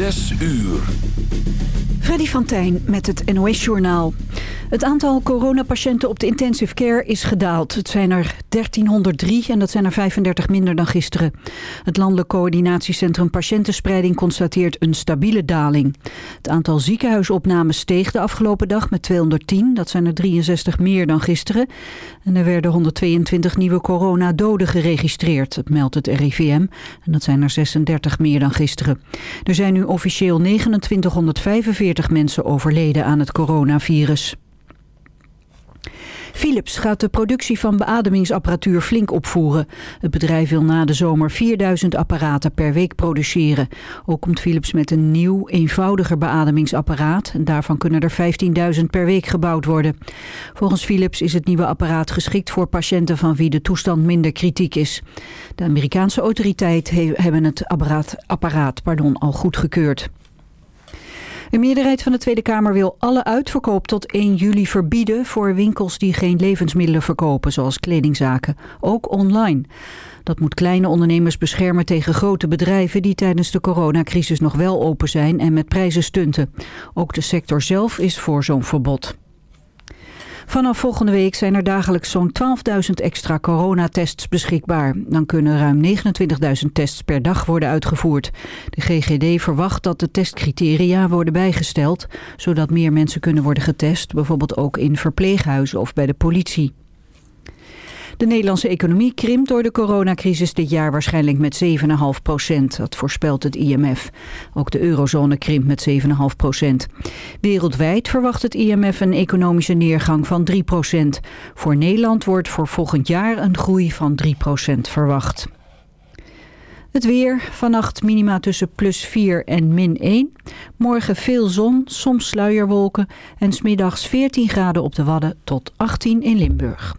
Zes uur. Freddy van Tijn met het NOS-journaal. Het aantal coronapatiënten op de intensive care is gedaald. Het zijn er 1303 en dat zijn er 35 minder dan gisteren. Het Landelijk Coördinatiecentrum Patiëntenspreiding constateert een stabiele daling. Het aantal ziekenhuisopnames steeg de afgelopen dag met 210. Dat zijn er 63 meer dan gisteren. En er werden 122 nieuwe coronadoden geregistreerd, meldt het RIVM. En dat zijn er 36 meer dan gisteren. Er zijn nu officieel 2945 mensen overleden aan het coronavirus. Philips gaat de productie van beademingsapparatuur flink opvoeren. Het bedrijf wil na de zomer 4000 apparaten per week produceren. Ook komt Philips met een nieuw, eenvoudiger beademingsapparaat. Daarvan kunnen er 15.000 per week gebouwd worden. Volgens Philips is het nieuwe apparaat geschikt voor patiënten van wie de toestand minder kritiek is. De Amerikaanse autoriteiten hebben het apparaat, apparaat pardon, al goedgekeurd. Een meerderheid van de Tweede Kamer wil alle uitverkoop tot 1 juli verbieden voor winkels die geen levensmiddelen verkopen, zoals kledingzaken, ook online. Dat moet kleine ondernemers beschermen tegen grote bedrijven die tijdens de coronacrisis nog wel open zijn en met prijzen stunten. Ook de sector zelf is voor zo'n verbod. Vanaf volgende week zijn er dagelijks zo'n 12.000 extra coronatests beschikbaar. Dan kunnen ruim 29.000 tests per dag worden uitgevoerd. De GGD verwacht dat de testcriteria worden bijgesteld... zodat meer mensen kunnen worden getest, bijvoorbeeld ook in verpleeghuizen of bij de politie. De Nederlandse economie krimpt door de coronacrisis dit jaar waarschijnlijk met 7,5 procent. Dat voorspelt het IMF. Ook de eurozone krimpt met 7,5 procent. Wereldwijd verwacht het IMF een economische neergang van 3 procent. Voor Nederland wordt voor volgend jaar een groei van 3 procent verwacht. Het weer, vannacht minima tussen plus 4 en min 1. Morgen veel zon, soms sluierwolken en smiddags 14 graden op de Wadden tot 18 in Limburg.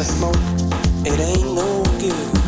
a smoke, it ain't no good.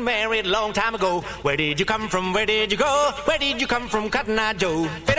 been married a long time ago. Where did you come from? Where did you go? Where did you come from, Cotton Eye Joe? Fit